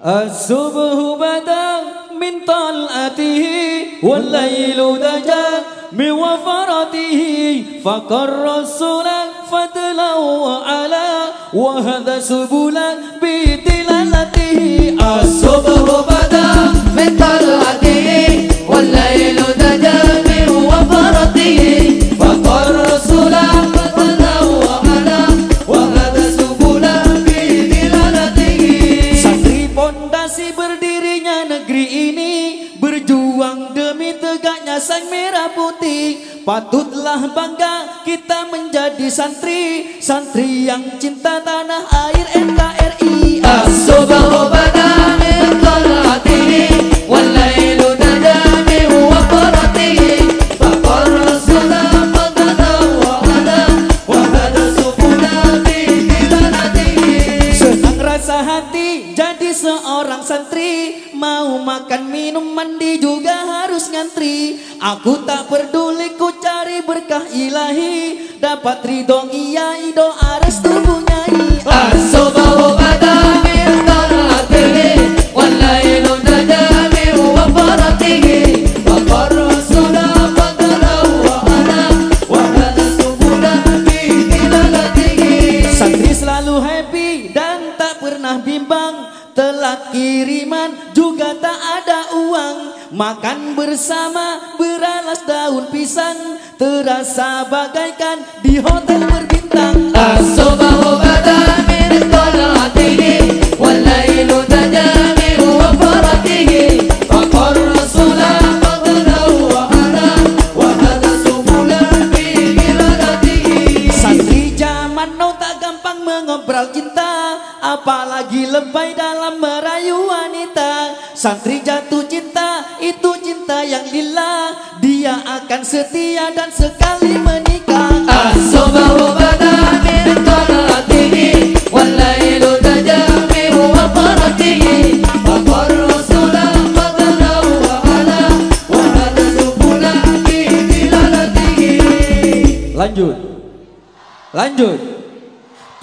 الصبح بدأ من طلعته والليل دجا من وفرته فقر السنة فضلا على وهذا سبلا بدلالته الصبح Patutlah bangga kita menjadi santri Santri yang cinta tanah air NKRI Asobah obat mandi juga harus ngantri. Aku tak peduli ku cari berkah ilahi. Dapat ridho iya ido restu tubuh nyai. Kiriman juga tak ada uang. Makan bersama beralas daun pisang Terasa bagaikan di hotel Apalagi lebay dalam merayu wanita. Santri jatuh cinta, itu cinta yang lila Dia akan setia dan sekali menikah. Asobah bada min qaratihi Walailu tajami wa qaratihi Wa qarrusula qadrau wa ala Wa ala subulaki dilalatihi Lanjut. Lanjut.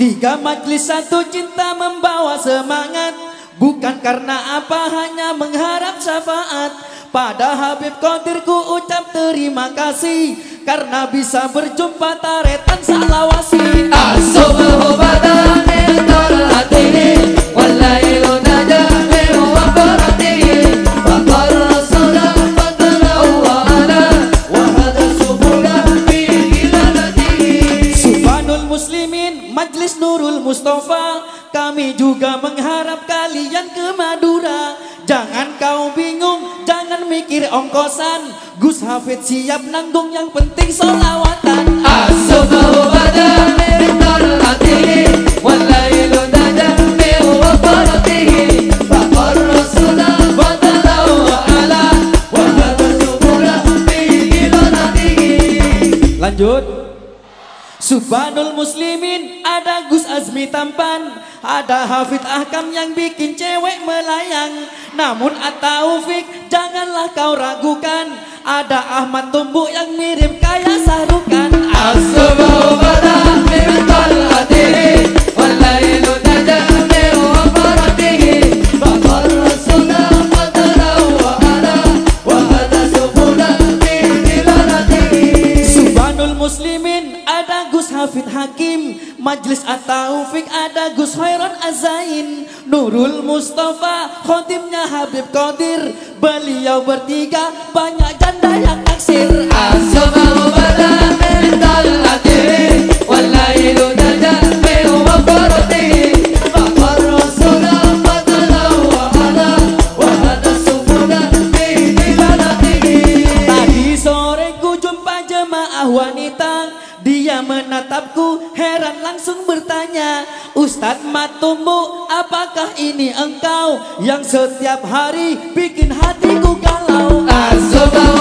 Tiga majlis satu cinta membawa semangat. Bukan karena apa hanya mengharap syafaat. Pada Habib Qadir ku ucap terima kasih. Karena bisa berjumpa taretan salawasi. Asobal Mustafa Kami juga mengharap kalian ke Madura. Jangan kau bingung, jangan mikir ongkosan. Gus Hafid siap nanggung yang penting solawatan As-Subahu Lanjut. Subhanul Muslimin Ada Gus Azmi Tampan Ada Hafid Ahkam yang bikin cewek melayang. Namun At-Taufik Janganlah kau ragukan Ada Ahmad Tumbuk yang mirip kayak Hakim Majlis At-Taufik Ada Gus Khairon Azain Nurul Mustafa Khotimnya Habib Qadir. Beliau bertiga Banyak janda yang naksir ah wanita Dia menatapku heran langsung bertanya Ustadz Matumbu apakah ini engkau Yang setiap hari bikin hatiku galau? Azubawa